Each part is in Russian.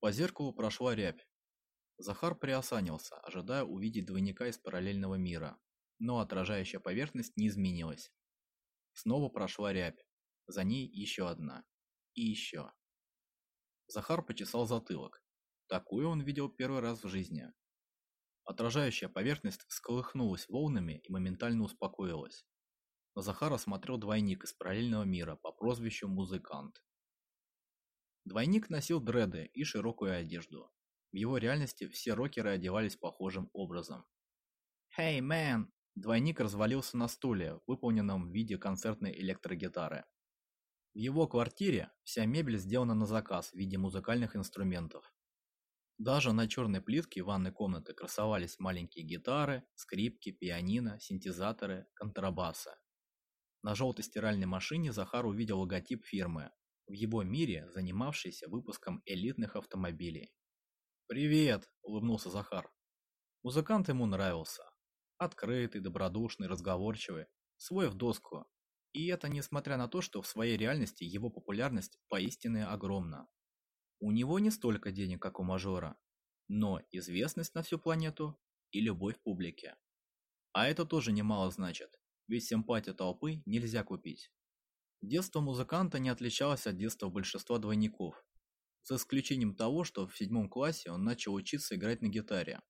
По зеркалу прошла рябь. Захар приосанился, ожидая увидеть двойника из параллельного мира, но отражающая поверхность не изменилась. Снова прошла рябь, за ней еще одна. И еще. Захар почесал затылок. Такую он видел первый раз в жизни. Отражающая поверхность всколыхнулась волнами и моментально успокоилась. На Захара смотрел двойник из параллельного мира по прозвищу Музыкант. Двойник носил дреды и широкую одежду. В его реальности все рокеры одевались похожим образом. «Hey, man!» Двойник развалился на стуле, выполненном в виде концертной электрогитары. В его квартире вся мебель сделана на заказ в виде музыкальных инструментов. Даже на черной плитке ванной комнаты красовались маленькие гитары, скрипки, пианино, синтезаторы, контрабасы. На желтой стиральной машине Захар увидел логотип фирмы, в его мире занимавшейся выпуском элитных автомобилей. «Привет!» – улыбнулся Захар. Музыкант ему нравился. Открытый, добродушный, разговорчивый, свой в доску. И это несмотря на то, что в своей реальности его популярность поистине огромна. У него не столько денег, как у мажора, но известность на всю планету и любовь публики. А это тоже немало значит, ведь симпатию толпы нельзя купить. Детство музыканта не отличалось от детства большинства двойников, за исключением того, что в седьмом классе он начал учиться играть на гитаре.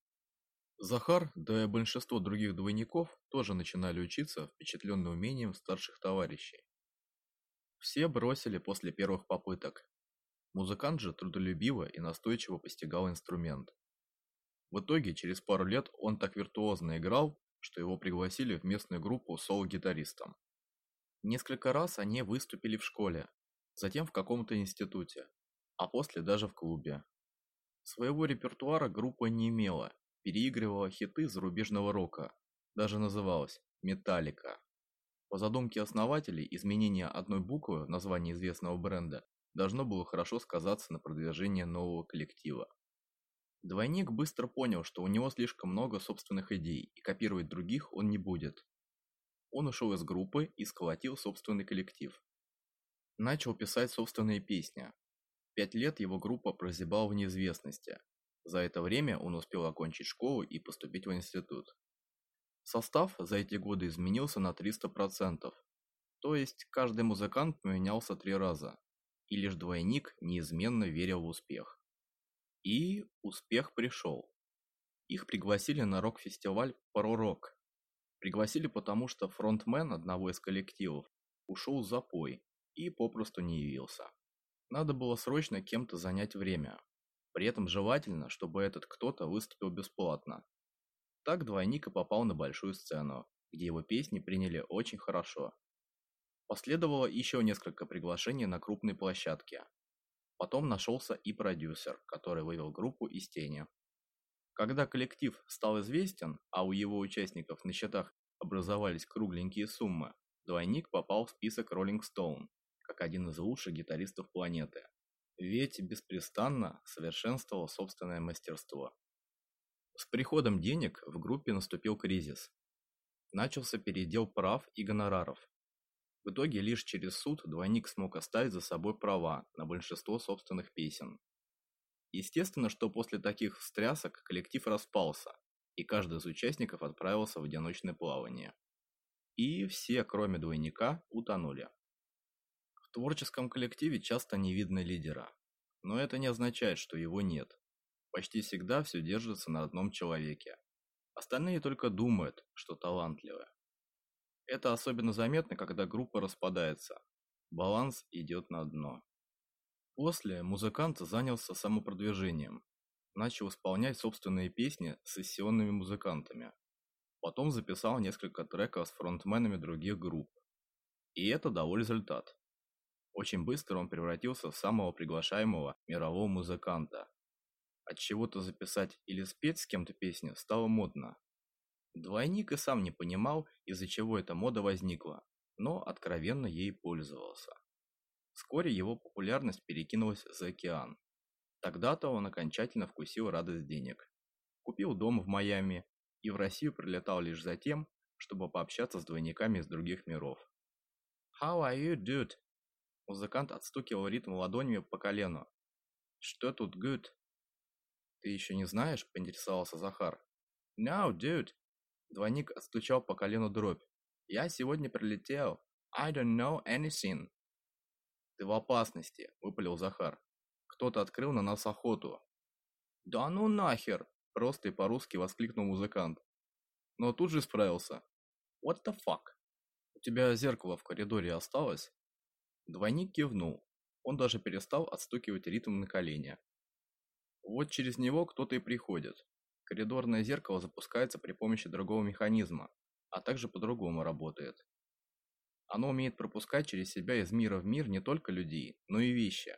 Захар, да и большинство других двойников, тоже начинали учиться, впечатленные умением старших товарищей. Все бросили после первых попыток. Музыкант же трудолюбиво и настойчиво постигал инструмент. В итоге, через пару лет он так виртуозно играл, что его пригласили в местную группу соло-гитаристом. Несколько раз они выступили в школе, затем в каком-то институте, а после даже в клубе. Своего репертуара группа не имела, переигрывала хиты зарубежного рока, даже называлась «Металлика». По задумке основателей, изменение одной буквы в названии известного бренда должно было хорошо сказаться на продвижении нового коллектива. Двойник быстро понял, что у него слишком много собственных идей, и копировать других он не будет. Он ушел из группы и сколотил собственный коллектив. Начал писать собственные песни. Пять лет его группа прозябала в неизвестности, за это время он успел окончить школу и поступить в институт. Состав за эти годы изменился на 300%, то есть каждый музыкант поменялся три раза, и лишь двойник неизменно верил в успех. И успех пришел. Их пригласили на рок-фестиваль «Паро-рок». Пригласили потому, что фронтмен одного из коллективов ушел в запой и попросту не явился. Надо было срочно кем-то занять время, при этом желательно, чтобы этот кто-то выступил бесплатно. Так двойник и попал на большую сцену, где его песни приняли очень хорошо. Последовало еще несколько приглашений на крупные площадки. Потом нашелся и продюсер, который вывел группу из тени. Когда коллектив стал известен, а у его участников на счетах образовались кругленькие суммы, двойник попал в список Rolling Stone, как один из лучших гитаристов планеты ведь беспрестанно совершенствовал собственное мастерство. С приходом денег в группе наступил кризис. Начался передел прав и гонораров. В итоге лишь через суд двойник смог оставить за собой права на большинство собственных песен. Естественно, что после таких встрясок коллектив распался, и каждый из участников отправился в одиночное плавание. И все, кроме двойника, утонули. В творческом коллективе часто не видно лидера. Но это не означает, что его нет. Почти всегда все держится на одном человеке. Остальные только думают, что талантливы. Это особенно заметно, когда группа распадается. Баланс идет на дно. После музыкант занялся самопродвижением. Начал исполнять собственные песни с сессионными музыкантами. Потом записал несколько треков с фронтменами других групп. И это дало результат. Очень быстро он превратился в самого приглашаемого мирового музыканта. От чего-то записать или спеть с кем-то песню стало модно. Двойник и сам не понимал, из-за чего эта мода возникла, но откровенно ей пользовался. Вскоре его популярность перекинулась за океан. Тогда-то он окончательно вкусил радость денег. Купил дом в Майами и в Россию прилетал лишь за тем, чтобы пообщаться с двойниками из других миров. «How are you, dude?» Музыкант отстукивал ритм ладонями по колену. Что тут good? Ты еще не знаешь? Поинтересовался Захар. No, dude. Двойник отстучал по колену дробь. Я сегодня прилетел. I don't know anything. Ты в опасности, выпалил Захар. Кто-то открыл на нас охоту. Да ну нахер! Просто и по-русски воскликнул музыкант. Но тут же справился. What the fuck? У тебя зеркало в коридоре осталось? Двойник кивнул. Он даже перестал отстукивать ритм на колени. Вот через него кто-то и приходит. Коридорное зеркало запускается при помощи другого механизма, а также по-другому работает. Оно умеет пропускать через себя из мира в мир не только людей, но и вещи.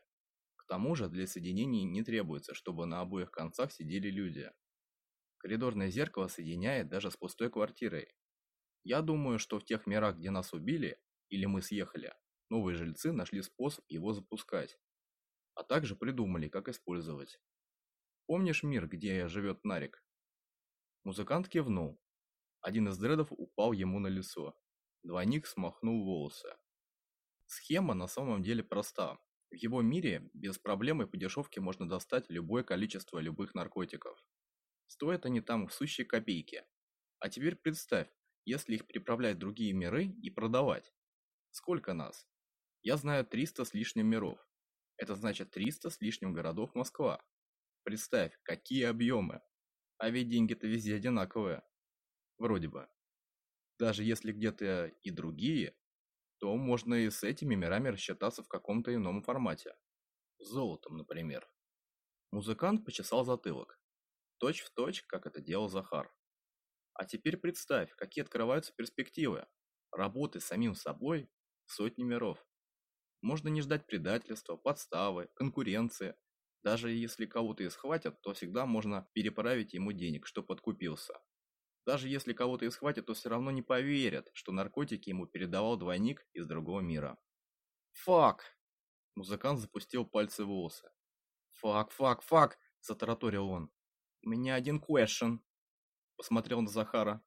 К тому же для соединений не требуется, чтобы на обоих концах сидели люди. Коридорное зеркало соединяет даже с пустой квартирой. Я думаю, что в тех мирах, где нас убили, или мы съехали, новые жильцы нашли способ его запускать, а также придумали, как использовать. Помнишь мир, где живет Нарик? Музыкант кивнул. Один из дредов упал ему на лицо. Двойник смахнул волосы. Схема на самом деле проста. В его мире без проблем и по дешевке можно достать любое количество любых наркотиков. Стоят они там сущие копейки. А теперь представь, если их приправлять в другие миры и продавать. Сколько нас? Я знаю 300 с лишним миров. Это значит 300 с лишним городов Москва. Представь, какие объемы. А ведь деньги-то везде одинаковые. Вроде бы. Даже если где-то и другие, то можно и с этими мирами рассчитаться в каком-то ином формате. Золотом, например. Музыкант почесал затылок. Точь в точь, как это делал Захар. А теперь представь, какие открываются перспективы. Работы с самим собой сотни миров. Можно не ждать предательства, подставы, конкуренции. Даже если кого-то и схватят, то всегда можно переправить ему денег, что подкупился. Даже если кого-то и схватят, то все равно не поверят, что наркотики ему передавал двойник из другого мира. «Фак!» Музыкант запустил пальцы в волосы. «Фак, фак, фак!» – затараторил он. «У меня один question!» Посмотрел на Захара.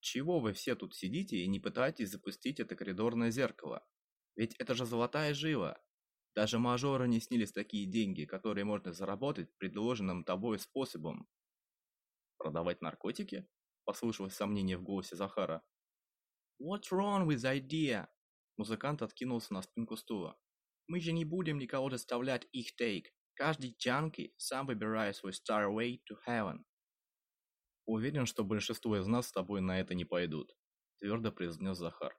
«Чего вы все тут сидите и не пытаетесь запустить это коридорное зеркало? Ведь это же золотая жила. Даже мажоры не снились такие деньги, которые можно заработать предложенным тобой способом. Продавать наркотики? Послышалось сомнение в голосе Захара. What's wrong with the idea? Музыкант откинулся на спинку стула. Мы же не будем никого заставлять их тейк. Каждый джанки сам выбирает свой star way to heaven. Уверен, что большинство из нас с тобой на это не пойдут, твердо произнес Захар.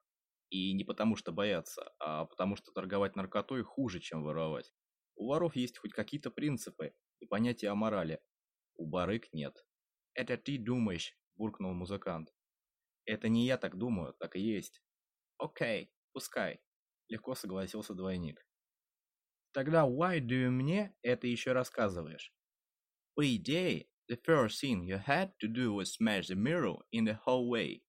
И не потому что боятся, а потому что торговать наркотой хуже, чем воровать. У воров есть хоть какие-то принципы и понятия о морали. У барыг нет. «Это ты думаешь», – буркнул музыкант. «Это не я так думаю, так и есть». «Окей, пускай», – легко согласился двойник. «Тогда why do you мне это еще рассказываешь?» «По идее, the first thing you had to do was smash the mirror in the hallway».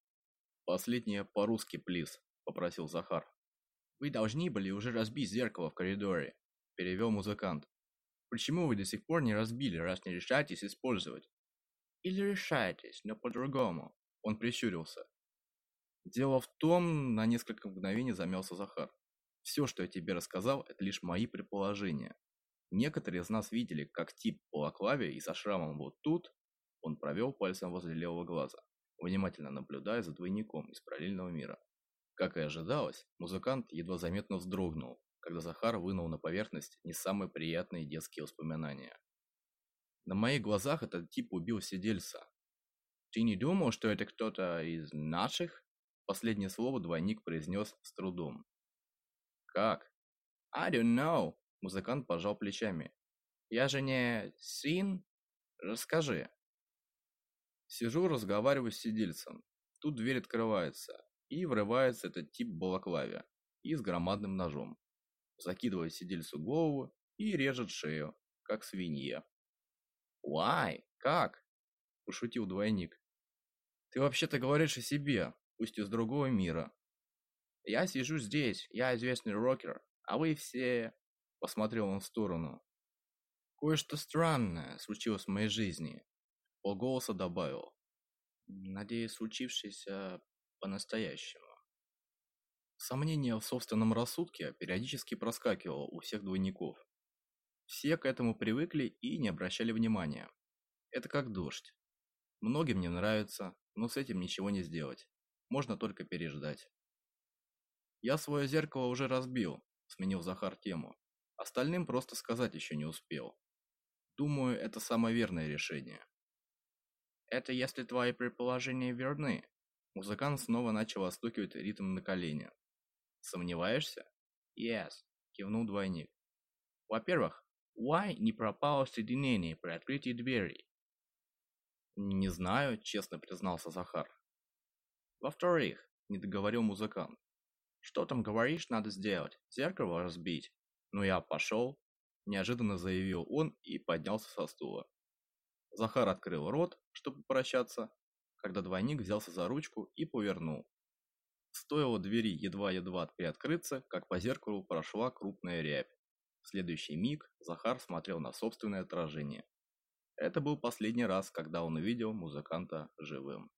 Последнее по-русски, please попросил Захар. Вы должны были уже разбить зеркало в коридоре, перевел музыкант. Почему вы до сих пор не разбили, раз не решаетесь использовать? Или решаетесь, но по-другому. Он прищурился. Дело в том, на несколько мгновений замялся Захар. Все, что я тебе рассказал, это лишь мои предположения. Некоторые из нас видели, как тип по лаклаве и со шрамом вот тут, он провел пальцем возле левого глаза, внимательно наблюдая за двойником из параллельного мира. Как и ожидалось, музыкант едва заметно вздрогнул, когда Захар вынул на поверхность не самые приятные детские воспоминания. На моих глазах этот тип убил сидельца. Ты не думал, что это кто-то из наших? Последнее слово двойник произнес с трудом. Как? I don't know. Музыкант пожал плечами. Я же не сын? Расскажи. Сижу, разговариваю с сидельцем. Тут дверь открывается и врывается этот тип балаклаве и с громадным ножом. Закидывает сидельцу голову и режет шею, как свинья. «Why? Как?» – пошутил двойник. «Ты вообще-то говоришь о себе, пусть из другого мира». «Я сижу здесь, я известный рокер, а вы все...» – посмотрел он в сторону. «Кое-что странное случилось в моей жизни», – полголоса добавил. «Надеюсь, случившееся по-настоящему. Сомнение в собственном рассудке периодически проскакивало у всех двойников. Все к этому привыкли и не обращали внимания. Это как дождь. Многим не нравится, но с этим ничего не сделать. Можно только переждать. Я свое зеркало уже разбил, сменил Захар тему. Остальным просто сказать еще не успел. Думаю, это самое верное решение. Это если твои предположения верны. Музыкант снова начал отстукивать ритм на колени. Сомневаешься? Yes, кивнул двойник. Во-первых, why не пропало соединение при открытии двери? Не знаю, честно признался Захар. Во-вторых, не договорил музыкант. Что там говоришь, надо сделать? Зеркало разбить. Ну я пошел, неожиданно заявил он и поднялся со стула. Захар открыл рот, чтобы попрощаться, когда двойник взялся за ручку и повернул. Стоило двери едва-едва приоткрыться, как по зеркалу прошла крупная рябь. В следующий миг Захар смотрел на собственное отражение. Это был последний раз, когда он увидел музыканта живым.